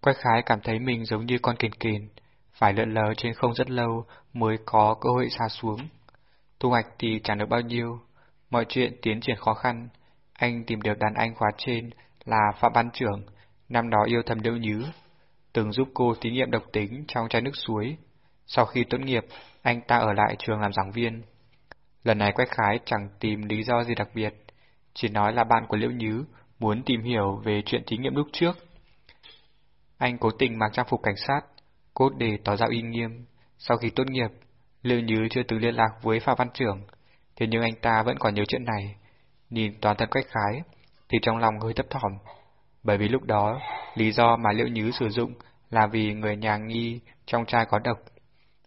Quách khái cảm thấy mình giống như con kền kền, phải lượn lờ trên không rất lâu mới có cơ hội xa xuống. Thu hoạch thì chẳng được bao nhiêu, mọi chuyện tiến triển khó khăn. Anh tìm được đàn anh khóa trên là Phạm Ban Trưởng, năm đó yêu thầm Liễu Nhứ, từng giúp cô thí nghiệm độc tính trong chai nước suối. Sau khi tốt nghiệp, anh ta ở lại trường làm giảng viên. Lần này Quách Khái chẳng tìm lý do gì đặc biệt, chỉ nói là bạn của Liễu Nhứ muốn tìm hiểu về chuyện thí nghiệm lúc trước. Anh cố tình mặc trang phục cảnh sát, cốt để tỏ ra uy nghiêm. Sau khi tốt nghiệp, Liễu Như chưa từng liên lạc với Phạm Văn Trưởng, thế nhưng anh ta vẫn còn nhớ chuyện này. Nhìn toàn thân Quách Khái, thì trong lòng hơi thấp thỏm. Bởi vì lúc đó, lý do mà Liễu Nhứ sử dụng là vì người nhà nghi trong chai có độc.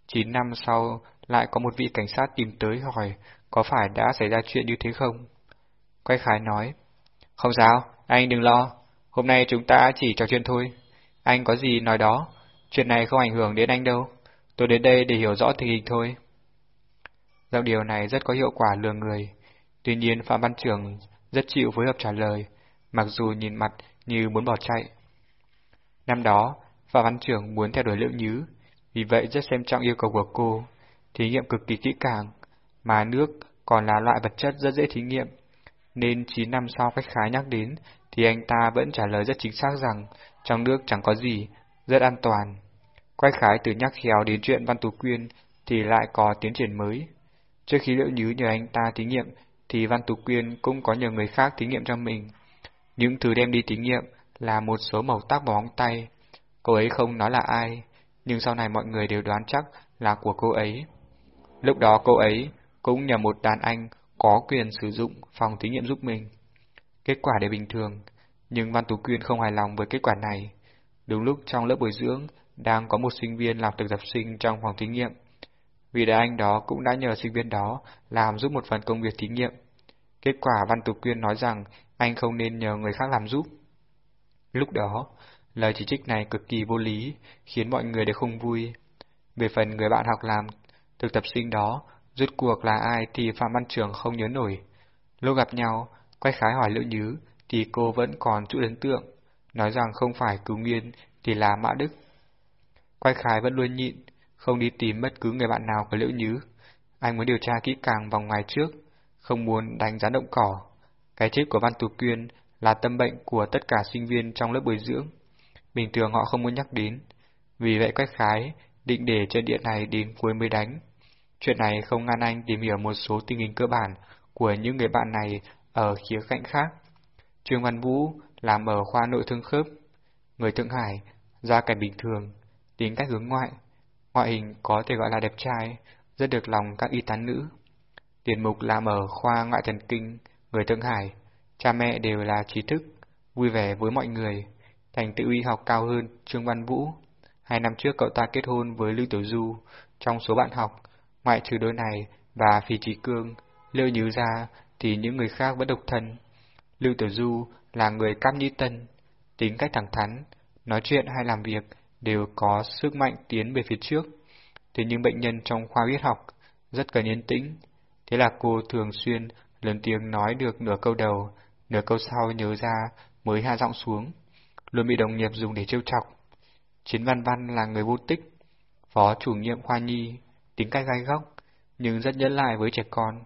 Chín năm sau, lại có một vị cảnh sát tìm tới hỏi có phải đã xảy ra chuyện như thế không? Quay khái nói, không sao, anh đừng lo, hôm nay chúng ta chỉ trò chuyện thôi. Anh có gì nói đó, chuyện này không ảnh hưởng đến anh đâu, tôi đến đây để hiểu rõ tình hình thôi. Giọng điều này rất có hiệu quả lừa người, tuy nhiên Phạm Văn Trường rất chịu phối hợp trả lời, mặc dù nhìn mặt như muốn bỏ chạy. Năm đó, Phạm Văn Trường muốn theo đuổi Liễu Nhứ, vì vậy rất xem trọng yêu cầu của cô, thí nghiệm cực kỳ kỹ càng, mà nước còn là loại vật chất rất dễ thí nghiệm, nên 9 năm sau khách khái nhắc đến thì anh ta vẫn trả lời rất chính xác rằng trong nước chẳng có gì, rất an toàn. Quách khái từ nhắc khéo đến chuyện Văn Tú Quyên thì lại có tiến triển mới. Trước khi Liễu Nhứ nhờ anh ta thí nghiệm thì Văn Tú Quyên cũng có nhờ người khác thí nghiệm cho mình. Những thứ đem đi thí nghiệm là một số màu tác bóng tay. Cô ấy không nói là ai, nhưng sau này mọi người đều đoán chắc là của cô ấy. Lúc đó cô ấy cũng nhờ một đàn anh có quyền sử dụng phòng thí nghiệm giúp mình. Kết quả đều bình thường, nhưng Văn Tú Quyên không hài lòng với kết quả này. Đúng lúc trong lớp bồi dưỡng, đang có một sinh viên làm thực tập sinh trong phòng thí nghiệm. Vì đại anh đó cũng đã nhờ sinh viên đó làm giúp một phần công việc thí nghiệm. Kết quả Văn Tú Quyên nói rằng anh không nên nhờ người khác làm giúp. Lúc đó, lời chỉ trích này cực kỳ vô lý, khiến mọi người đều không vui. Về phần người bạn học làm, thực tập sinh đó, rút cuộc là ai thì Phạm Văn Trường không nhớ nổi. Lúc gặp nhau, quay khái hỏi Lữ Nhứ, thì cô vẫn còn chút ấn tượng, nói rằng không phải cứu nguyên thì là Mã Đức. Quay khái vẫn luôn nhịn, không đi tìm bất cứ người bạn nào của Liễu Nhứ. Anh muốn điều tra kỹ càng vòng ngoài trước, không muốn đánh giá động cỏ. Cái chết của Văn Tú Quyên là tâm bệnh của tất cả sinh viên trong lớp bồi dưỡng. Bình thường họ không muốn nhắc đến. Vì vậy Quách Khái định để trên điện này đến cuối mới đánh. Chuyện này không ngăn anh tìm hiểu một số tình hình cơ bản của những người bạn này ở khía cạnh khác. Trương Văn Vũ làm ở khoa nội thương khớp. Người Thượng Hải, gia cảnh bình thường, tính cách hướng ngoại, ngoại hình có thể gọi là đẹp trai, rất được lòng các y tá nữ. Tiền Mục làm ở khoa ngoại thần kinh, người Thượng Hải, cha mẹ đều là trí thức, vui vẻ với mọi người, thành tựu y học cao hơn Trương Văn Vũ. Hai năm trước cậu ta kết hôn với Lưu Tiểu Du, trong số bạn học, ngoại trừ đôi này và Phi Trí Cương, Lưu Nhứ ra thì những người khác vẫn độc thân. Lưu Tiểu Du là người cam như tân, tính cách thẳng thắn, nói chuyện hay làm việc đều có sức mạnh tiến về phía trước. Thế nhưng bệnh nhân trong khoa huyết học rất cần yên tĩnh, thế là cô thường xuyên lớn tiếng nói được nửa câu đầu, nửa câu sau nhớ ra mới hạ giọng xuống, luôn bị đồng nghiệp dùng để trêu chọc. Chiến Văn Văn là người vô tích, phó chủ nhiệm khoa nhi, tính cách gai góc, nhưng rất nhẫn lại với trẻ con.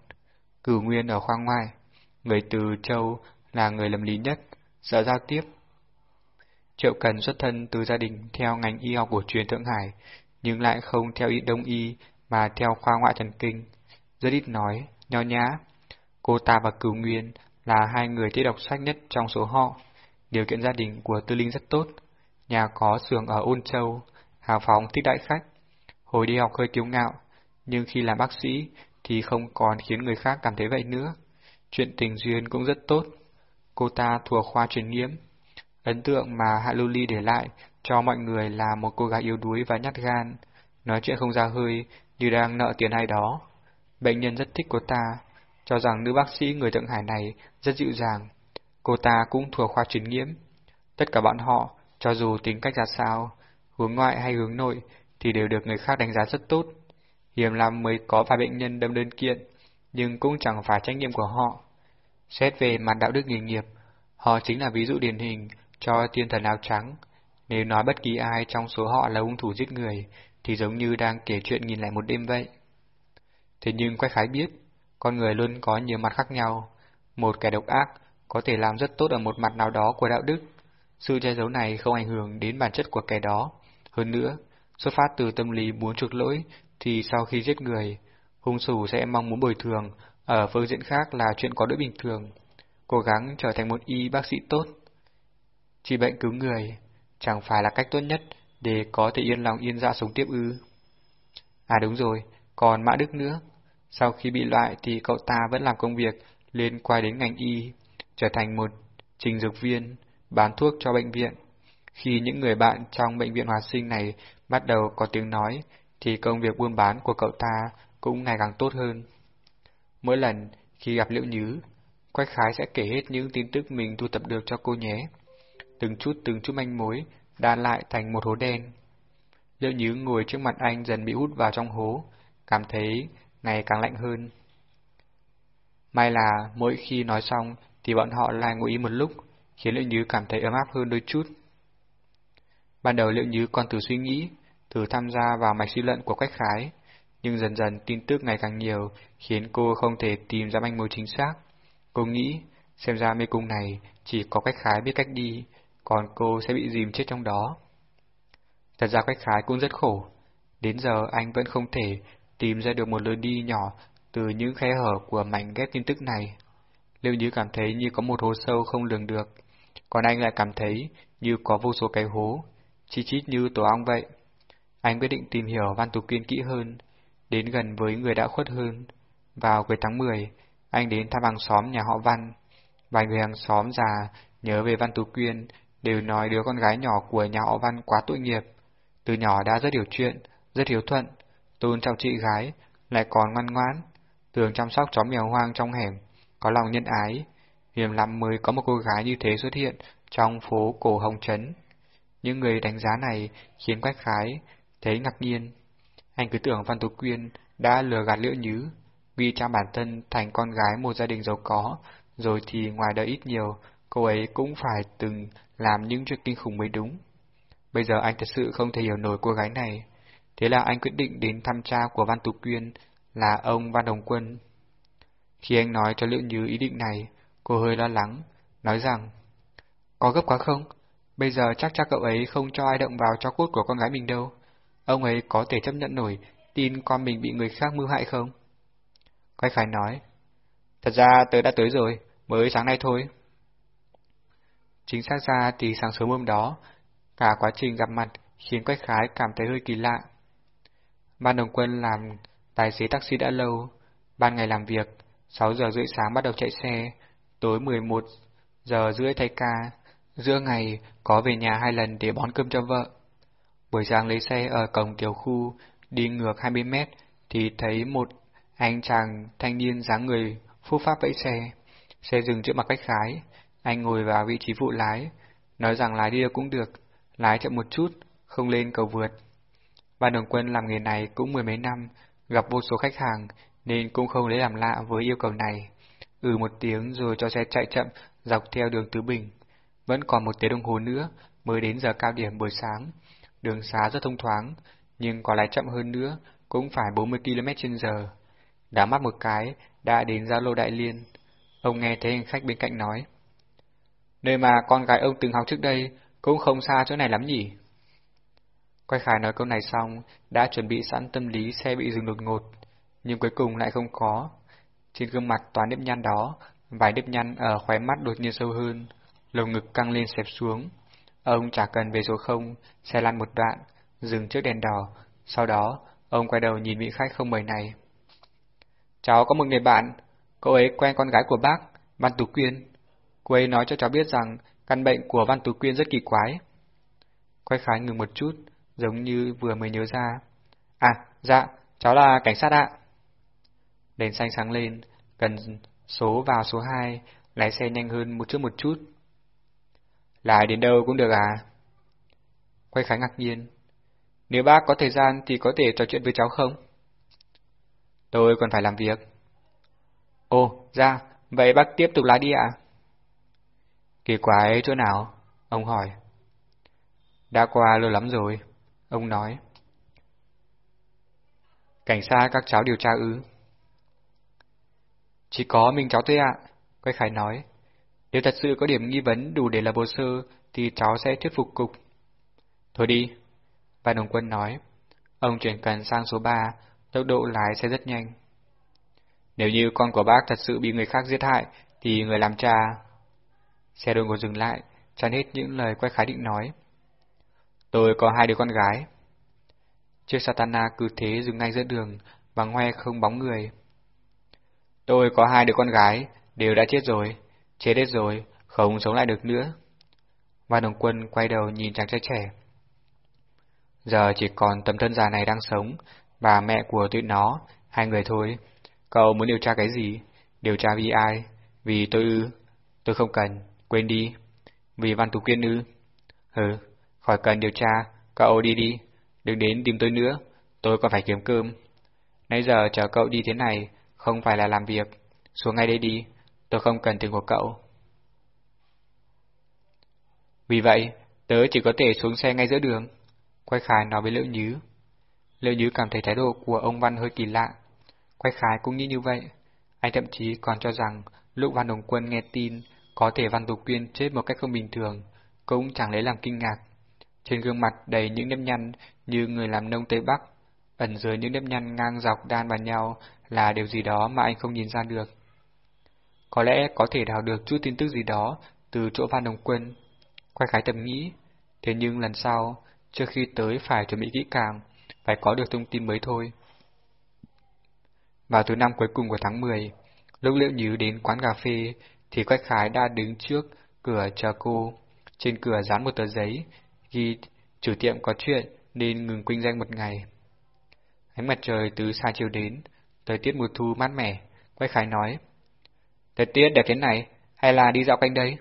Cử Nguyên ở khoa ngoài, người từ châu là người lầm lý nhất, sợ giao tiếp. Triệu Cần xuất thân từ gia đình theo ngành y học của truyền Thượng Hải, nhưng lại không theo y đông y mà theo khoa ngoại thần kinh, rất ít nói, nho nhã. Cô ta và Cửu Nguyên là hai người thích đọc sách nhất trong số họ. Điều kiện gia đình của Tư Linh rất tốt, nhà có xưởng ở Ôn Châu, hào phóng thích đại khách. Hồi đi học hơi kiêu ngạo, nhưng khi làm bác sĩ thì không còn khiến người khác cảm thấy vậy nữa. Chuyện tình duyên cũng rất tốt. Cô ta thuộc khoa truyền nhiễm. Ấn tượng mà Hạ Lưu Ly để lại cho mọi người là một cô gái yếu đuối và nhát gan, nói chuyện không ra hơi như đang nợ tiền ai đó. Bệnh nhân rất thích cô ta, cho rằng nữ bác sĩ người Thượng Hải này rất dịu dàng. Cô ta cũng thuộc khoa truyền nhiễm. Tất cả bọn họ, cho dù tính cách ra sao, hướng ngoại hay hướng nội, thì đều được người khác đánh giá rất tốt. Hiểm lắm mới có vài bệnh nhân đâm đơn kiện, nhưng cũng chẳng phải trách nhiệm của họ. Xét về mặt đạo đức nghề nghiệp, họ chính là ví dụ điển hình cho tiên thần áo trắng. Nếu nói bất kỳ ai trong số họ là hung thủ giết người, thì giống như đang kể chuyện nhìn lại một đêm vậy. Thế nhưng Quách Khái biết, con người luôn có nhiều mặt khác nhau. Một kẻ độc ác có thể làm rất tốt ở một mặt nào đó của đạo đức. Sự che giấu này không ảnh hưởng đến bản chất của kẻ đó. Hơn nữa, xuất phát từ tâm lý muốn chuộc lỗi, thì sau khi giết người, hung thủ sẽ mong muốn bồi thường, ở phương diện khác là chuyện có đỗi bình thường. Cố gắng trở thành một y bác sĩ tốt. Chỉ bệnh cứu người, chẳng phải là cách tốt nhất để có thể yên lòng yên dạ sống tiếp ư. À đúng rồi, còn Mã Đức nữa. Sau khi bị loại thì cậu ta vẫn làm công việc liên quan đến ngành y, trở thành một trình dược viên, bán thuốc cho bệnh viện. Khi những người bạn trong bệnh viện hòa sinh này bắt đầu có tiếng nói, thì công việc buôn bán của cậu ta cũng ngày càng tốt hơn. Mỗi lần khi gặp Liễu Nhứ, Quách Khái sẽ kể hết những tin tức mình thu thập được cho cô nhé. Từng chút từng chút manh mối, đan lại thành một hố đen. Liễu Nhứ ngồi trước mặt anh dần bị hút vào trong hố, cảm thấy ngày càng lạnh hơn. May là mỗi khi nói xong thì bọn họ lại ngồi ý một lúc, khiến Liễu Nhứ cảm thấy ấm áp hơn đôi chút. Ban đầu Liễu Nhứ còn thử suy nghĩ, thử tham gia vào mạch suy luận của Quách Khái, nhưng dần dần tin tức ngày càng nhiều khiến cô không thể tìm ra manh mối chính xác. Cô nghĩ, xem ra mê cung này chỉ có Quách Khái biết cách đi, còn cô sẽ bị dìm chết trong đó. Thật ra Quách Khái cũng rất khổ. Đến giờ anh vẫn không thể tìm ra được một lối đi nhỏ từ những khe hở của mảnh ghép tin tức này. Liệu như cảm thấy như có một hố sâu không lường được, còn anh lại cảm thấy như có vô số cái hố, chi chít như tổ ong vậy. Anh quyết định tìm hiểu Văn Tú Kiên kỹ hơn, đến gần với người đã khuất hơn. Vào cuối tháng 10, anh đến thăm hàng xóm nhà họ Văn. Vài người hàng xóm già nhớ về Văn Tú Quyên đều nói đứa con gái nhỏ của nhà họ Văn quá tội nghiệp. Từ nhỏ đã rất hiểu chuyện, rất hiếu thuận, tôn trọng chị gái, lại còn ngoan ngoãn, thường chăm sóc chó mèo hoang trong hẻm, có lòng nhân ái. Hiểm lắm mới có một cô gái như thế xuất hiện trong phố cổ Hồng Trấn. Những người đánh giá này khiến Quách Khái thấy ngạc nhiên. Anh cứ tưởng Văn Tú Quyên đã lừa gạt Liễu Nhứ, vì trang bản thân thành con gái một gia đình giàu có, rồi thì ngoài đời ít nhiều, cô ấy cũng phải từng làm những chuyện kinh khủng mới đúng. Bây giờ anh thật sự không thể hiểu nổi cô gái này. Thế là anh quyết định đến thăm cha của Văn Tú Quyên là ông Văn Đồng Quân. Khi anh nói cho Liễu Như ý định này, cô hơi lo lắng, nói rằng Có gấp quá không? Bây giờ chắc cha cậu ấy không cho ai động vào cho cốt của con gái mình đâu. Ông ấy có thể chấp nhận nổi tin con mình bị người khác mưu hại không? Quách Khải nói, Thật ra tớ đã tới rồi, mới sáng nay thôi. Chính xác ra thì sáng sớm hôm đó, cả quá trình gặp mặt khiến Quách Khái cảm thấy hơi kỳ lạ. Ban đồng quân làm tài xế taxi đã lâu, ban ngày làm việc, 6 giờ rưỡi sáng bắt đầu chạy xe, tối 11 giờ rưỡi thay ca, giữa ngày có về nhà hai lần để bón cơm cho vợ. Buổi sáng lấy xe ở cổng tiểu khu, đi ngược 20 mét thì thấy một anh chàng thanh niên dáng người phúc pháp vẫy xe. Xe dừng trước mặt cách khái, anh ngồi vào vị trí phụ lái, nói rằng lái đi đâu cũng được, lái chậm một chút, không lên cầu vượt. Ban đồng quân làm nghề này cũng mười mấy năm, gặp vô số khách hàng, nên cũng không lấy làm lạ với yêu cầu này. Ừ một tiếng rồi cho xe chạy chậm dọc theo đường Tứ Bình. Vẫn còn một tiếng đồng hồ nữa mới đến giờ cao điểm buổi sáng. Đường xá rất thông thoáng, nhưng có lái chậm hơn nữa cũng phải 40 km h Đá mắt một cái, đã đến giao lô Đại Liên. Ông nghe thấy hành khách bên cạnh nói. Nơi mà con gái ông từng học trước đây cũng không xa chỗ này lắm nhỉ. Quay Khải nói câu này xong, đã chuẩn bị sẵn tâm lý xe bị dừng đột ngột, nhưng cuối cùng lại không có. Trên gương mặt toàn nếp nhăn đó, vài nếp nhăn ở khóe mắt đột nhiên sâu hơn, lồng ngực căng lên xẹp xuống. Ông chả cần về số không, xe lăn một đoạn, dừng trước đèn đỏ, sau đó ông quay đầu nhìn vị khách không mời này. Cháu có một người bạn, Cô ấy quen con gái của bác, Văn Tú Quyên. Cô ấy nói cho cháu biết rằng căn bệnh của Văn Tú Quyên rất kỳ quái. Quay khái ngừng một chút, giống như vừa mới nhớ ra. À, dạ, cháu là cảnh sát ạ. Đèn xanh sáng lên, cần số vào số 2, lái xe nhanh hơn một chút một chút. Lại đến đâu cũng được à? Quay khá ngạc nhiên. Nếu bác có thời gian thì có thể trò chuyện với cháu không? Tôi còn phải làm việc. Ồ, ra, vậy bác tiếp tục lái đi ạ. Kỳ quái chỗ nào? Ông hỏi. Đã qua lâu lắm rồi, ông nói. Cảnh sát các cháu điều tra ứ. Chỉ có mình cháu thôi ạ, Quay Khải nói. Nếu thật sự có điểm nghi vấn đủ để là hồ sơ, thì cháu sẽ thuyết phục cục. Thôi đi, Văn Đồng Quân nói. Ông chuyển cần sang số 3, tốc độ lái sẽ rất nhanh. Nếu như con của bác thật sự bị người khác giết hại, thì người làm cha... Xe đồn ngồi dừng lại, chán hết những lời quay khái định nói. Tôi có hai đứa con gái. Chiếc Satana cứ thế dừng ngay giữa đường, và hoe không bóng người. Tôi có hai đứa con gái, đều đã chết rồi, chết hết rồi, không sống lại được nữa. Văn Đồng Quân quay đầu nhìn chàng trai trẻ. Giờ chỉ còn tấm thân già này đang sống, và mẹ của tụi nó, hai người thôi. Cậu muốn điều tra cái gì? Điều tra vì ai? Vì tôi ư? Tôi không cần, quên đi. Vì Văn Tú Quyên ư? Hừ, khỏi cần điều tra, cậu đi đi, đừng đến tìm tôi nữa, tôi còn phải kiếm cơm. Nãy giờ chờ cậu đi thế này, không phải là làm việc, xuống ngay đây đi, tôi không cần tiền của cậu. Vì vậy, tớ chỉ có thể xuống xe ngay giữa đường. Quay Khải nói với Liễu Nhứ. Liễu Nhứ cảm thấy thái độ của ông Văn hơi kỳ lạ. Quay Khải cũng nghĩ như vậy. Anh thậm chí còn cho rằng lúc Văn Đồng Quân nghe tin có thể Văn Tục Quyên chết một cách không bình thường, cũng chẳng lấy làm kinh ngạc. Trên gương mặt đầy những nếp nhăn như người làm nông Tây Bắc, ẩn dưới những nếp nhăn ngang dọc đan vào nhau là điều gì đó mà anh không nhìn ra được. Có lẽ có thể đào được chút tin tức gì đó từ chỗ Văn Đồng Quân. Quay khái tầm nghĩ, thế nhưng lần sau, trước khi tới phải chuẩn bị kỹ càng, phải có được thông tin mới thôi. Vào thứ năm cuối cùng của tháng 10, lúc Liễu Nhứ đến quán cà phê, thì Quách Khái đã đứng trước cửa chờ cô. Trên cửa dán một tờ giấy, ghi chủ tiệm có chuyện nên ngừng kinh doanh một ngày. Ánh mặt trời từ xa chiều đến, thời tiết mùa thu mát mẻ, Quách Khái nói. Thời tiết đẹp thế này, hay là đi dạo quanh đây?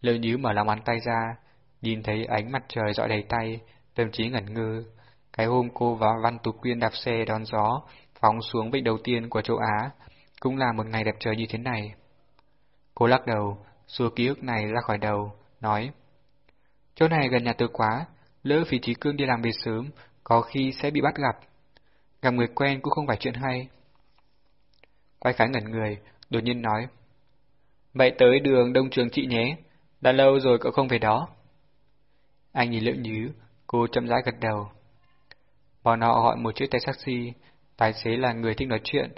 Lưu nhứ mở lòng bàn tay ra, nhìn thấy ánh mặt trời dọi đầy tay, tâm trí ngẩn ngơ. Cái hôm cô và Văn Tú Quyên đạp xe đón gió, phóng xuống vịnh đầu tiên của châu Á, cũng là một ngày đẹp trời như thế này. Cô lắc đầu, xua ký ức này ra khỏi đầu, nói. Chỗ này gần nhà tôi quá, lỡ phí trí cương đi làm về sớm, có khi sẽ bị bắt gặp. Gặp người quen cũng không phải chuyện hay. Quay khái ngẩn người, đột nhiên nói. Vậy tới đường Đông Trường chị nhé, đã lâu rồi cậu không về đó. Anh nhìn liệu nhứ, cô chậm rãi gật đầu. Bọn họ gọi một chiếc tay taxi, tài xế là người thích nói chuyện,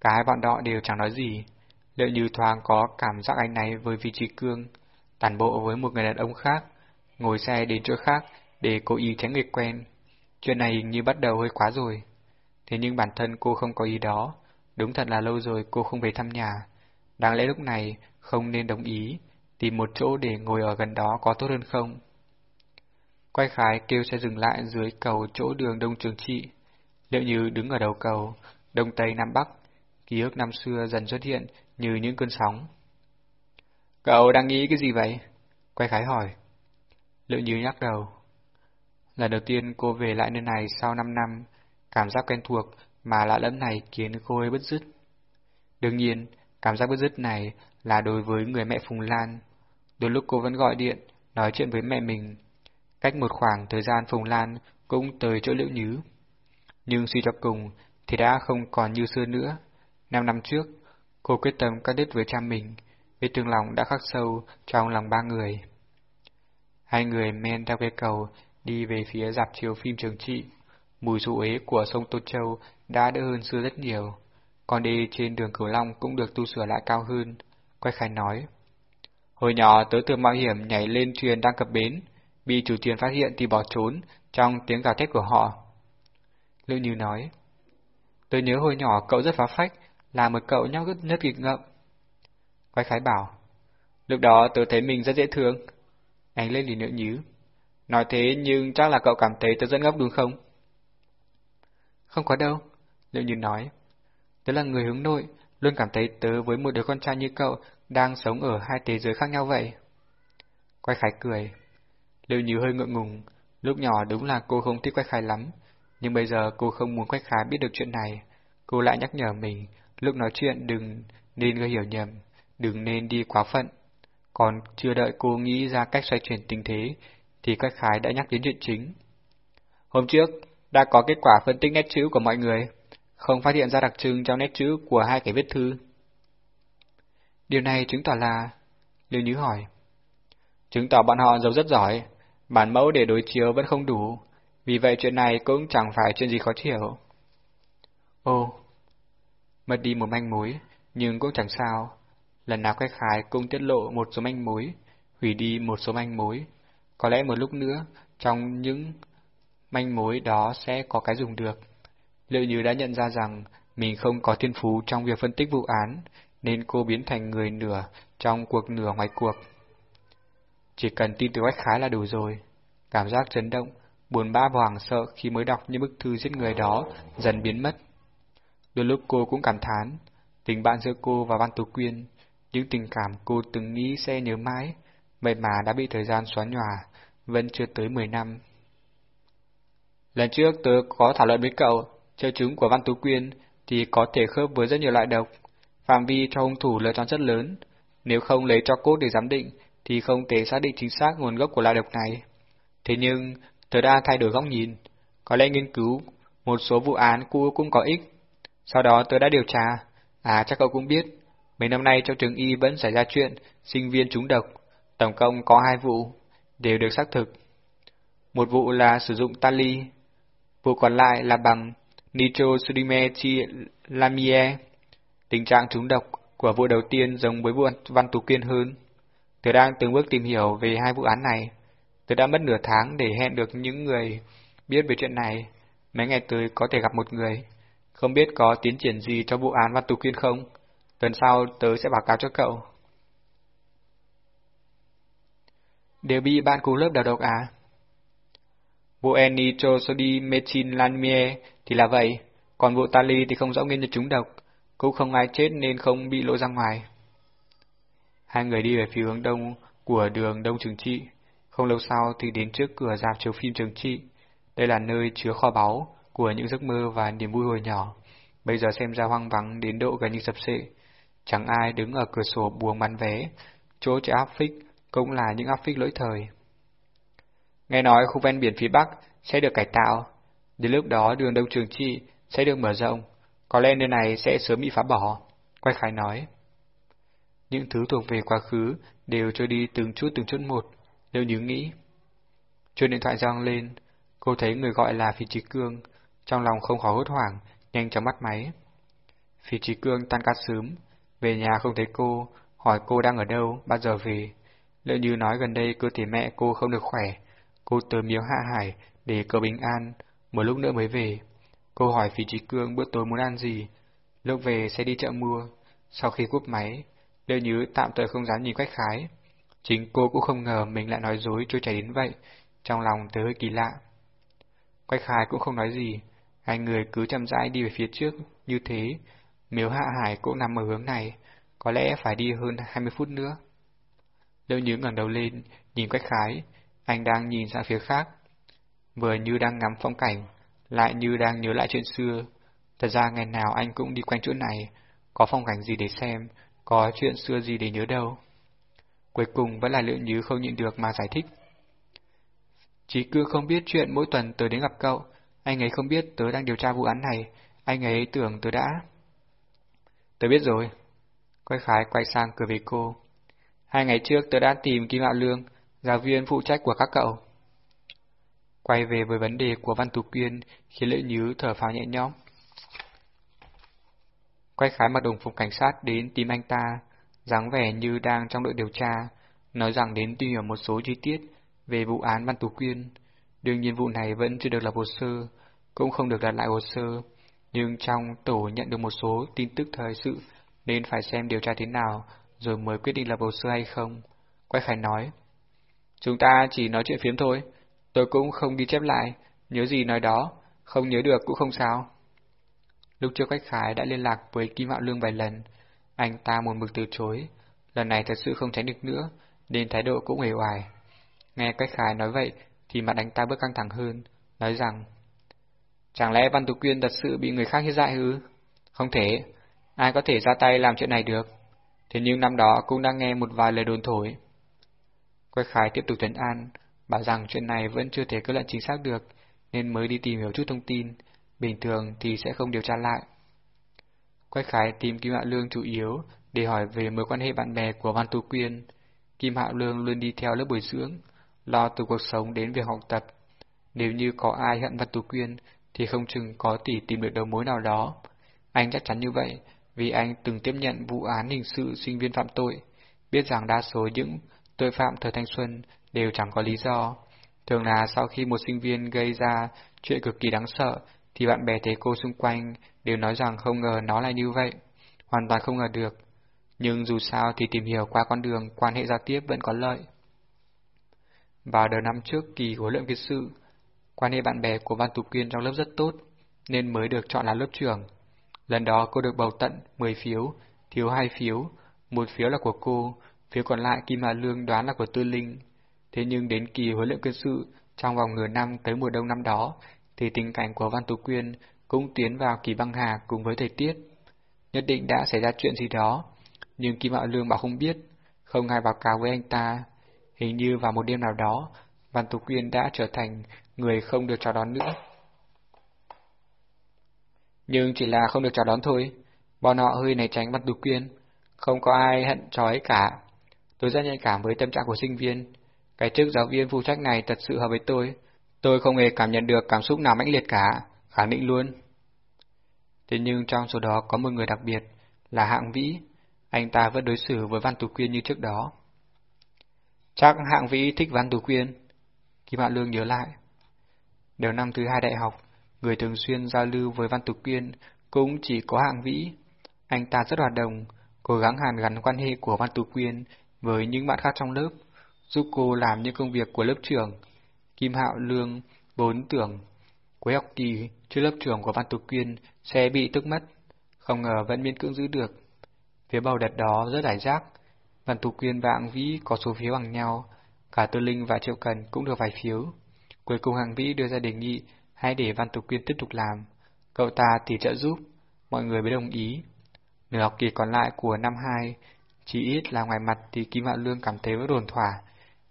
cả hai bọn họ đều chẳng nói gì. Liệu như thoáng có cảm giác anh này với vị trí cương, tàn bộ với một người đàn ông khác, ngồi xe đến chỗ khác để cố ý tránh người quen. Chuyện này hình như bắt đầu hơi quá rồi. Thế nhưng bản thân cô không có ý đó, đúng thật là lâu rồi cô không về thăm nhà. Đáng lẽ lúc này không nên đồng ý, tìm một chỗ để ngồi ở gần đó có tốt hơn không? Quay khái kêu xe dừng lại dưới cầu chỗ đường Đông Trường Trị. Liệu như đứng ở đầu cầu, Đông Tây Nam Bắc, ký ức năm xưa dần xuất hiện như những cơn sóng. Cậu đang nghĩ cái gì vậy? Quay khái hỏi. Liệu như nhắc đầu. Lần đầu tiên cô về lại nơi này sau 5 năm, cảm giác quen thuộc mà lạ lẫm này khiến cô ấy bứt rứt. Đương nhiên, cảm giác bứt rứt này là đối với người mẹ Phùng Lan. Đôi lúc cô vẫn gọi điện, nói chuyện với mẹ mình. Cách một khoảng thời gian Phùng Lan cũng tới chỗ Liễu Nhứ. Nhưng suy cho cùng thì đã không còn như xưa nữa. Năm năm trước, cô quyết tâm cắt đứt với cha mình, vết thương lòng đã khắc sâu trong lòng ba người. Hai người men theo cây cầu đi về phía dạp chiếu phim trường trị. Mùi rượu ế của sông Tô Châu đã đỡ hơn xưa rất nhiều. Con đi trên đường Cửu Long cũng được tu sửa lại cao hơn. Quay khai nói. Hồi nhỏ tớ thường mạo hiểm nhảy lên thuyền đang cập bến, bị chủ thuyền phát hiện thì bỏ trốn trong tiếng gào thét của họ. Lữ Như nói. Tớ nhớ hồi nhỏ cậu rất phá phách, là một cậu nhóc rất nhất nghịch ngợm. Quay khái bảo. Lúc đó tớ thấy mình rất dễ thương. Anh lên lì nữa nhứ. Nói thế nhưng chắc là cậu cảm thấy tớ rất ngốc đúng không? Không có đâu, Liệu Như nói. Tớ là người hướng nội, luôn cảm thấy tớ với một đứa con trai như cậu đang sống ở hai thế giới khác nhau vậy. Quay khái cười. Liệu Như hơi ngượng ngùng, lúc nhỏ đúng là cô không thích Quay khái lắm, nhưng bây giờ cô không muốn Quách Khái biết được chuyện này. Cô lại nhắc nhở mình, lúc nói chuyện đừng nên gây hiểu nhầm, đừng nên đi quá phận. Còn chưa đợi cô nghĩ ra cách xoay chuyển tình thế, thì Quách Khái đã nhắc đến chuyện chính. Hôm trước, đã có kết quả phân tích nét chữ của mọi người, không phát hiện ra đặc trưng trong nét chữ của hai kẻ viết thư. Điều này chứng tỏ là... Lưu Nhứ hỏi. Chứng tỏ bọn họ giấu rất giỏi, bản mẫu để đối chiếu vẫn không đủ, vì vậy chuyện này cũng chẳng phải chuyện gì khó hiểu. Ồ, mất đi một manh mối, nhưng cũng chẳng sao. Lần nào khách khái cũng tiết lộ một số manh mối, hủy đi một số manh mối. Có lẽ một lúc nữa, trong những manh mối đó sẽ có cái dùng được. Liệu như đã nhận ra rằng mình không có thiên phú trong việc phân tích vụ án, nên cô biến thành người nửa trong cuộc nửa ngoài cuộc. Chỉ cần tin từ Quách Khái là đủ rồi. Cảm giác chấn động, buồn bã và hoảng sợ khi mới đọc những bức thư giết người đó dần biến mất. Đôi lúc cô cũng cảm thán, tình bạn giữa cô và Văn Tú Quyên, những tình cảm cô từng nghĩ sẽ nhớ mãi, vậy mà đã bị thời gian xóa nhòa, vẫn chưa tới 10 năm. Lần trước tớ có thảo luận với cậu, triệu chứng của Văn Tú Quyên thì có thể khớp với rất nhiều loại độc, phạm vi cho hung thủ lựa chọn rất lớn, nếu không lấy cho cốt để giám định thì không thể xác định chính xác nguồn gốc của loại độc này. Thế nhưng, tớ đã thay đổi góc nhìn, có lẽ nghiên cứu một số vụ án cũ cũng có ích. Sau đó tớ đã điều tra, à chắc cậu cũng biết, mấy năm nay trong trường y vẫn xảy ra chuyện sinh viên trúng độc, tổng cộng có hai vụ, đều được xác thực. Một vụ là sử dụng tali, vụ còn lại là bằng nitrosodimethylamine. Tình trạng trúng độc của vụ đầu tiên giống với vụ Văn Tú Kiên hơn. Tớ đang từng bước tìm hiểu về hai vụ án này. Tớ đã mất nửa tháng để hẹn được những người biết về chuyện này. Mấy ngày tới có thể gặp một người. Không biết có tiến triển gì cho vụ án Văn Tú Kiên không? Tuần sau tớ sẽ báo cáo cho cậu. Đều bị bạn cùng lớp đầu độc à? Vụ Enitrosodimethylamine thì là vậy, còn vụ Tali thì không rõ nguyên nhân trúng độc, cũng không ai chết nên không bị lộ ra ngoài. Hai người đi về phía hướng đông của đường Đông Trường Trị. Không lâu sau thì đến trước cửa dạp chiếu phim Trường Trị. Đây là nơi chứa kho báu của những giấc mơ và niềm vui hồi nhỏ. Bây giờ xem ra hoang vắng đến độ gần như sập sệ. Chẳng ai đứng ở cửa sổ buông bán vé. Chỗ chạy áp phích cũng là những áp phích lỗi thời. Nghe nói khu ven biển phía Bắc sẽ được cải tạo. Đến lúc đó đường Đông Trường Chi sẽ được mở rộng. Có lẽ nơi này sẽ sớm bị phá bỏ. Quay Khải nói. Những thứ thuộc về quá khứ đều trôi đi từng chút từng chút một, nếu nhớ nghĩ. Chuông điện thoại giang lên, cô thấy người gọi là Phi Trí Cương, trong lòng không khỏi hốt hoảng, nhanh chóng bắt máy. Phi Trí Cương tan ca sớm, về nhà không thấy cô, hỏi cô đang ở đâu, bao giờ về. Liệu như nói gần đây cơ thể mẹ cô không được khỏe, cô tới miếu hạ hải để cầu bình an, một lúc nữa mới về. Cô hỏi Phi Trí Cương bữa tối muốn ăn gì, lúc về sẽ đi chợ mua. Sau khi cúp máy, Lê Nhứ tạm thời không dám nhìn Quách Khái. Chính cô cũng không ngờ mình lại nói dối trôi chảy đến vậy, trong lòng tớ hơi kỳ lạ. Quách Khái cũng không nói gì, hai người cứ chậm rãi đi về phía trước, như thế, miếu hạ hải cũng nằm ở hướng này, có lẽ phải đi hơn 20 phút nữa. Lê Nhứ ngẩng đầu lên, nhìn Quách Khái, anh đang nhìn sang phía khác, vừa như đang ngắm phong cảnh, lại như đang nhớ lại chuyện xưa. Thật ra ngày nào anh cũng đi quanh chỗ này, có phong cảnh gì để xem, có chuyện xưa gì để nhớ đâu. Cuối cùng vẫn là liệu nhứ không nhịn được mà giải thích. Chí cư không biết chuyện mỗi tuần tớ đến gặp cậu, anh ấy không biết tớ đang điều tra vụ án này, anh ấy tưởng tớ đã... Tớ biết rồi. Quay khái quay sang cười với cô. Hai ngày trước tớ đã tìm Kim Hạo Lương, giáo viên phụ trách của các cậu. Quay về với vấn đề của Văn Tú Quyên khiến Lệ Nhứ thở phào nhẹ nhõm. Quách khái mặc đồng phục cảnh sát đến tìm anh ta, dáng vẻ như đang trong đội điều tra, nói rằng đến tìm hiểu một số chi tiết về vụ án Văn Tú Quyên. Đương nhiên vụ này vẫn chưa được lập hồ sơ, cũng không được đặt lại hồ sơ, nhưng trong tổ nhận được một số tin tức thời sự nên phải xem điều tra thế nào rồi mới quyết định lập hồ sơ hay không. Quách khải nói, chúng ta chỉ nói chuyện phiếm thôi, tôi cũng không ghi chép lại, nhớ gì nói đó, không nhớ được cũng không sao. Lúc trước Quách Khải đã liên lạc với Kim Hạo Lương vài lần, anh ta một mực từ chối, lần này thật sự không tránh được nữa, nên thái độ cũng hề hoài. Nghe Quách Khải nói vậy thì mặt anh ta bước căng thẳng hơn, nói rằng Chẳng lẽ Văn Tú Quyên thật sự bị người khác hiếp dại hứ? Không thể, ai có thể ra tay làm chuyện này được. Thế nhưng năm đó cũng đang nghe một vài lời đồn thổi. Quách Khải tiếp tục trấn an, bảo rằng chuyện này vẫn chưa thể kết luận chính xác được, nên mới đi tìm hiểu chút thông tin, bình thường thì sẽ không điều tra lại. Quách Khải tìm Kim Hạ Lương chủ yếu để hỏi về mối quan hệ bạn bè của Văn Tú Quyên. Kim Hạ Lương luôn đi theo lớp bồi dưỡng, lo từ cuộc sống đến việc học tập. Nếu như có ai hận Văn Tú Quyên thì không chừng có tỷ tìm được đầu mối nào đó. Anh chắc chắn như vậy vì anh từng tiếp nhận vụ án hình sự sinh viên phạm tội, biết rằng đa số những tội phạm thời thanh xuân đều chẳng có lý do. Thường là sau khi một sinh viên gây ra chuyện cực kỳ đáng sợ, thì bạn bè thầy cô xung quanh đều nói rằng không ngờ nó lại như vậy. Hoàn toàn không ngờ được. Nhưng dù sao thì tìm hiểu qua con đường quan hệ giao tiếp vẫn có lợi. Vào đầu năm trước kỳ huấn luyện viên sự, quan hệ bạn bè của Văn Tú Quyên trong lớp rất tốt, nên mới được chọn là lớp trưởng. Lần đó cô được bầu tận 10 phiếu, thiếu 2 phiếu, một phiếu là của cô, phía còn lại Kim Hà Lương đoán là của Tư Linh. Thế nhưng đến kỳ huấn luyện quân sự trong vòng nửa năm tới mùa đông năm đó, thì tình cảnh của Văn Tú Quyên cũng tiến vào kỳ băng hà cùng với thời tiết. Nhất định đã xảy ra chuyện gì đó, nhưng Kim Hạo Lương bảo không biết, không ai báo cáo với anh ta. Hình như vào một đêm nào đó, Văn Tú Quyên đã trở thành người không được chào đón nữa. Nhưng chỉ là không được chào đón thôi, bọn họ hơi né tránh Văn Tú Quyên, không có ai hận trói cả. Tôi rất nhạy cảm với tâm trạng của sinh viên, cái chức giáo viên phụ trách này thật sự hợp với tôi, tôi không hề cảm nhận được cảm xúc nào mãnh liệt cả, khẳng định luôn. Thế nhưng trong số đó có một người đặc biệt, là Hạng Vĩ, anh ta vẫn đối xử với Văn Tú Quyên như trước đó. Chắc Hạng Vĩ thích Văn Tú Quyên. Kim Hạ Lương nhớ lại. Đầu năm thứ hai đại học, người thường xuyên giao lưu với Văn Tú Quyên cũng chỉ có Hạng Vĩ. Anh ta rất hoạt động, cố gắng hàn gắn quan hệ của Văn Tú Quyên với những bạn khác trong lớp, giúp cô làm những công việc của lớp trưởng. Kim Hạo Lương bốn tưởng cuối học kỳ trước lớp trưởng của Văn Tú Quyên sẽ bị tức mất, không ngờ vẫn miễn cưỡng giữ được. Phía bầu đợt đó rất đại giác, Văn Tú Quyên và Hạng Vĩ có số phiếu bằng nhau, cả Tư Linh và Triệu Cần cũng được vài phiếu. Cuối cùng Hạng Vĩ đưa ra đề nghị hãy để Văn Tú Quyên tiếp tục làm, cậu ta thì trợ giúp, mọi người mới đồng ý. Nửa học kỳ còn lại của năm 2, chỉ ít là ngoài mặt thì Kim Hạ Lương cảm thấy vẫn đồn thỏa,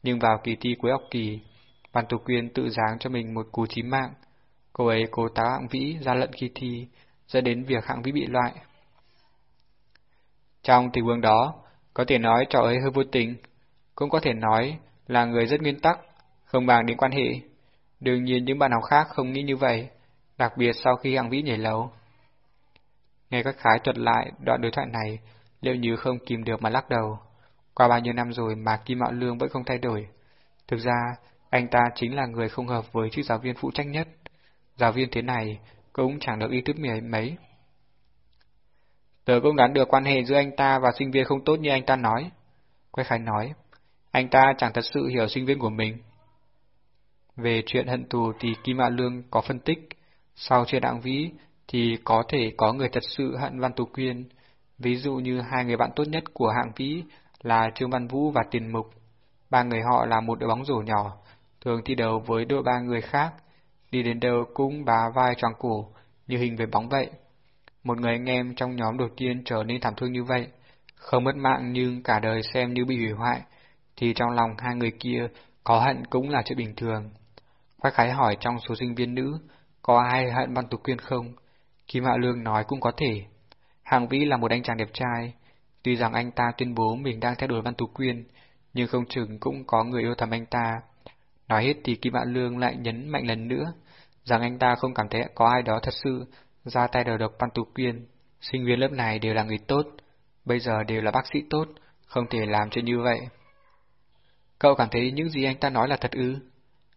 nhưng vào kỳ thi cuối học kỳ, Văn Tú Quyên tự giáng cho mình một cú chí mạng. Cô ấy cố táo hạng vĩ ra lận kỳ thi, dẫn đến việc hạng vĩ bị loại. Trong tình huống đó, có thể nói trò ấy hơi vô tình, cũng có thể nói là người rất nguyên tắc, không bàn đến quan hệ. Đương nhiên những bạn học khác không nghĩ như vậy, đặc biệt sau khi hạng vĩ nhảy lầu. Nghe các khái thuật lại đoạn đối thoại này, liệu như không kìm được mà lắc đầu. Qua bao nhiêu năm rồi mà Kim Mạo Lương vẫn không thay đổi. Thực ra, anh ta chính là người không hợp với chức giáo viên phụ trách nhất. Giáo viên thế này cũng chẳng được ý thức mười mấy. Tớ cũng đoán được quan hệ giữa anh ta và sinh viên không tốt như anh ta nói. Quách Khánh nói, anh ta chẳng thật sự hiểu sinh viên của mình. Về chuyện hận thù thì Kim Mạo Lương có phân tích, sau chuyện đặng vĩ thì có thể có người thật sự hận Văn Tú Quyên, ví dụ như hai người bạn tốt nhất của hạng vĩ là Trương Văn Vũ và Tiền Mục. Ba người họ là một đội bóng rổ nhỏ, thường thi đấu với đội ba người khác, đi đến đâu cũng bá vai tròn cổ, như hình về bóng vậy. Một người anh em trong nhóm đột nhiên trở nên thảm thương như vậy, không mất mạng nhưng cả đời xem như bị hủy hoại, thì trong lòng hai người kia có hận cũng là chuyện bình thường. Quách Khái hỏi trong số sinh viên nữ, có ai hận Văn Tục Quyên không? Kim Hạ Lương nói cũng có thể. Hàng Vĩ là một anh chàng đẹp trai, tuy rằng anh ta tuyên bố mình đang theo đuổi Văn Tú Quyên, nhưng không chừng cũng có người yêu thầm anh ta. Nói hết thì Kim Hạ Lương lại nhấn mạnh lần nữa, rằng anh ta không cảm thấy có ai đó thật sự ra tay đầu độc Văn Tú Quyên. Sinh viên lớp này đều là người tốt, bây giờ đều là bác sĩ tốt, không thể làm chuyện như vậy. Cậu cảm thấy những gì anh ta nói là thật ư?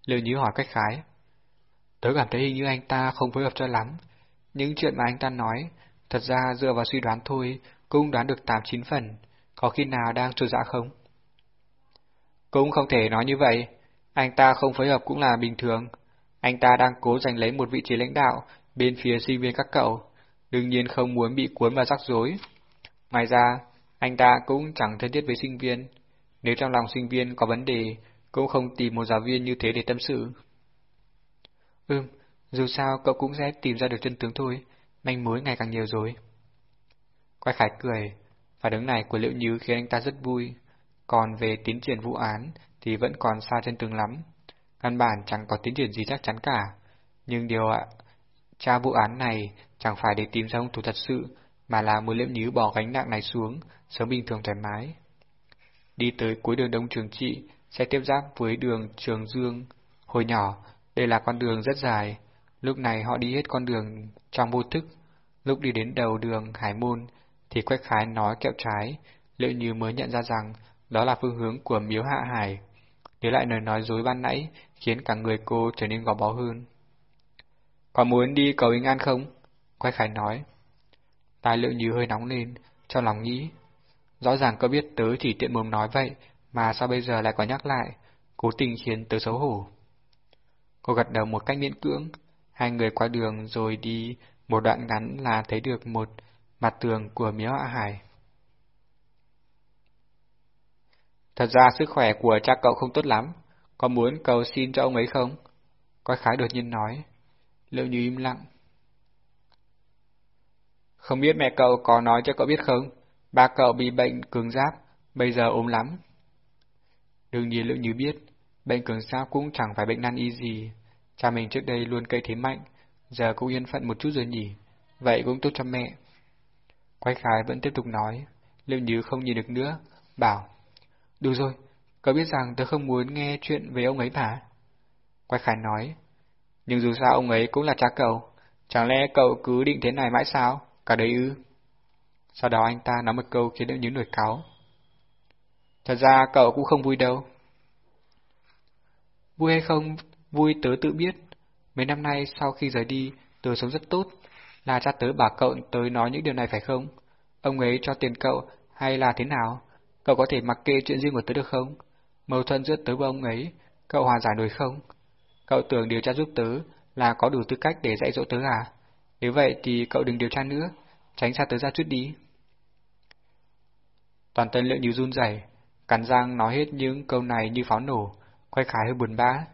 Lưu Nhí hỏi cách khái. Tớ cảm thấy hình như anh ta không phối hợp cho lắm. Những chuyện mà anh ta nói, thật ra dựa vào suy đoán thôi, cũng đoán được 8-9 phần. Có khi nào đang trôi dã dạ không? Cũng không thể nói như vậy. Anh ta không phối hợp cũng là bình thường. Anh ta đang cố giành lấy một vị trí lãnh đạo bên phía sinh viên các cậu. Đương nhiên không muốn bị cuốn vào rắc rối. Ngoài ra, anh ta cũng chẳng thân thiết với sinh viên. Nếu trong lòng sinh viên có vấn đề, cũng không tìm một giáo viên như thế để tâm sự. Ừm, dù sao cậu cũng sẽ tìm ra được chân tướng thôi, manh mối ngày càng nhiều rồi. Quay khải cười, phản ứng này của Liệu Như khiến anh ta rất vui, còn về tiến triển vụ án thì vẫn còn xa chân tường lắm. căn bản chẳng có tiến triển gì chắc chắn cả. Nhưng điều ạ, tra vụ án này chẳng phải để tìm ra hung thủ thật sự, mà là muốn liễu nhứ bỏ gánh nặng này xuống, sống bình thường thoải mái. Đi tới cuối đường Đông Trường Trị, sẽ tiếp giáp với đường Trường Dương. Hồi nhỏ, đây là con đường rất dài, lúc này họ đi hết con đường trong vô thức. Lúc đi đến đầu đường Hải Môn, thì Quách Khái nói kẹo trái, liệu như mới nhận ra rằng đó là phương hướng của miếu hạ hải. Nhớ lại lời nói dối ban nãy, khiến cả người cô trở nên gò bó hơn. Có muốn đi cầu Bình An không? Quách Khải nói. Tai liệu như hơi nóng lên, trong lòng nghĩ. Rõ ràng có biết tớ chỉ tiện mồm nói vậy, mà sao bây giờ lại có nhắc lại, cố tình khiến tớ xấu hổ. Cô gật đầu một cách miễn cưỡng, hai người qua đường rồi đi một đoạn ngắn là thấy được một mặt tường của miếu hạ hải. Thật ra sức khỏe của cha cậu không tốt lắm, có muốn cầu xin cho ông ấy không? coi khái đột nhiên nói. Liệu như im lặng. Không biết mẹ cậu có nói cho cậu biết không? Ba cậu bị bệnh cường giáp, bây giờ ốm lắm. Đương nhiên Liệu Như biết, bệnh cường giáp cũng chẳng phải bệnh nan y gì. Cha mình trước đây luôn cây thế mạnh, giờ cũng yên phận một chút rồi nhỉ. Vậy cũng tốt cho mẹ. Quay khái vẫn tiếp tục nói, Liệu Như không nhìn được nữa, bảo. Được rồi, cậu biết rằng tớ không muốn nghe chuyện về ông ấy mà. Quay khái nói, nhưng dù sao ông ấy cũng là cha cậu, chẳng lẽ cậu cứ định thế này mãi sao, cả đời ư? Sau đó anh ta nói một câu khiến Liễu Nhứ nổi cáo. Thật ra cậu cũng không vui đâu. Vui hay không, vui tớ tự biết. Mấy năm nay sau khi rời đi, tớ sống rất tốt. Là cha tớ bà cậu tới nói những điều này phải không? Ông ấy cho tiền cậu hay là thế nào? Cậu có thể mặc kệ chuyện riêng của tớ được không? Mâu thuẫn giữa tớ và ông ấy, cậu hòa giải nổi không? Cậu tưởng điều tra giúp tớ là có đủ tư cách để dạy dỗ tớ à? Nếu vậy thì cậu đừng điều tra nữa, tránh xa tớ ra chút đi. Toàn thân lượng như run rẩy, cắn răng nói hết những câu này như pháo nổ, quay khái hơi buồn bã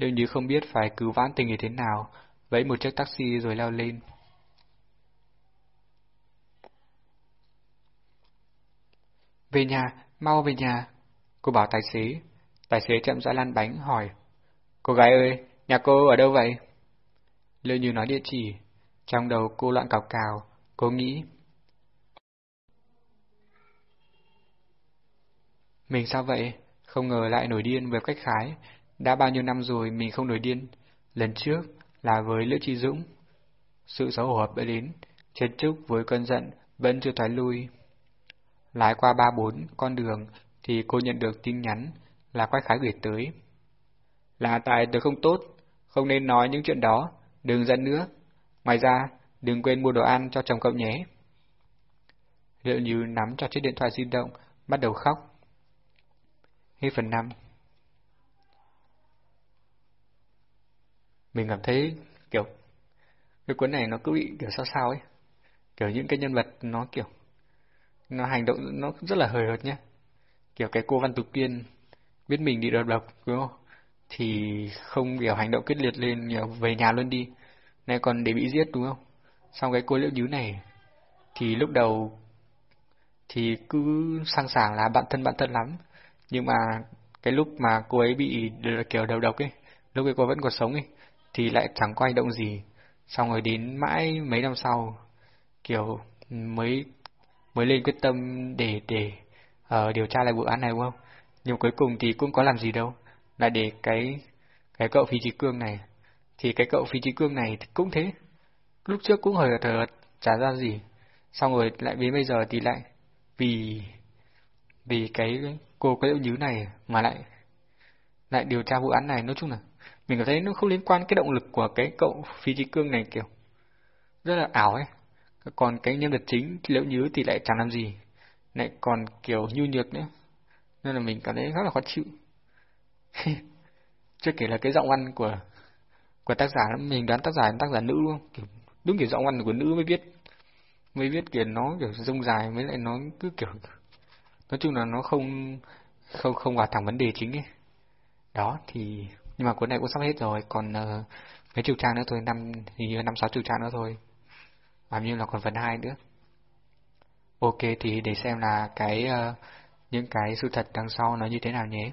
nếu như không biết phải cứu vãn tình như thế nào, vẫy một chiếc taxi rồi leo lên. Về nhà, mau về nhà. Cô bảo tài xế. Tài xế chậm rãi lăn bánh hỏi. Cô gái ơi, nhà cô ở đâu vậy? Lưu như nói địa chỉ. Trong đầu cô loạn cào cào, cô nghĩ. Mình sao vậy? Không ngờ lại nổi điên với cách khái. Đã bao nhiêu năm rồi mình không nổi điên. Lần trước là với Lữ Chi Dũng. Sự xấu hổ đã đến, Trần chúc với cơn giận vẫn chưa thoái lui. Lái qua ba bốn con đường thì cô nhận được tin nhắn là quách khái gửi tới. Là tại tớ không tốt, không nên nói những chuyện đó, đừng giận nữa. Ngoài ra, đừng quên mua đồ ăn cho chồng cậu nhé. Liệu như nắm cho chiếc điện thoại di động, bắt đầu khóc. Hết phần 5 Mình cảm thấy kiểu cái cuốn này nó cứ bị kiểu sao sao ấy. Kiểu những cái nhân vật nó kiểu nó hành động nó rất là hời hợt nhá. Kiểu cái cô Văn Tục Tiên biết mình bị đợt độc đúng không? Thì không kiểu hành động quyết liệt lên kiểu về nhà luôn đi. Này còn để bị giết đúng không? Xong cái cô liễu nhứ này thì lúc đầu thì cứ sang sảng là bạn thân bạn thân lắm. Nhưng mà cái lúc mà cô ấy bị kiểu đầu độc ấy, lúc ấy cô vẫn còn sống ấy, thì lại chẳng có hành động gì. Xong rồi đến mãi mấy năm sau, kiểu mới mới lên quyết tâm để để uh, điều tra lại vụ án này đúng không? Nhưng cuối cùng thì cũng có làm gì đâu, lại để cái cái cậu phi trí cương này, thì cái cậu phi trí cương này cũng thế, lúc trước cũng hơi thờ trả ra gì, xong rồi lại đến bây giờ thì lại vì vì cái cô cái nhứ này mà lại lại điều tra vụ án này nói chung là mình cảm thấy nó không liên quan cái động lực của cái cậu phi trí cương này kiểu rất là ảo ấy. Còn cái nhân vật chính liễu nhứ thì lại chẳng làm gì. Lại còn kiểu nhu nhược nữa. Nên là mình cảm thấy rất là khó chịu. Chưa kể là cái giọng văn của của tác giả mình đoán tác giả là tác giả nữ luôn kiểu, đúng kiểu giọng văn của nữ mới viết mới viết kiểu nó kiểu rông dài mới lại nó cứ kiểu nói chung là nó không không không vào thẳng vấn đề chính ấy. Đó thì nhưng mà cuốn này cũng sắp hết rồi còn uh, mấy chục trang nữa thôi năm thì năm sáu chục trang nữa thôi. Làm như là còn phần hai nữa. Ok thì để xem là cái uh, những cái sự thật đằng sau nó như thế nào nhé.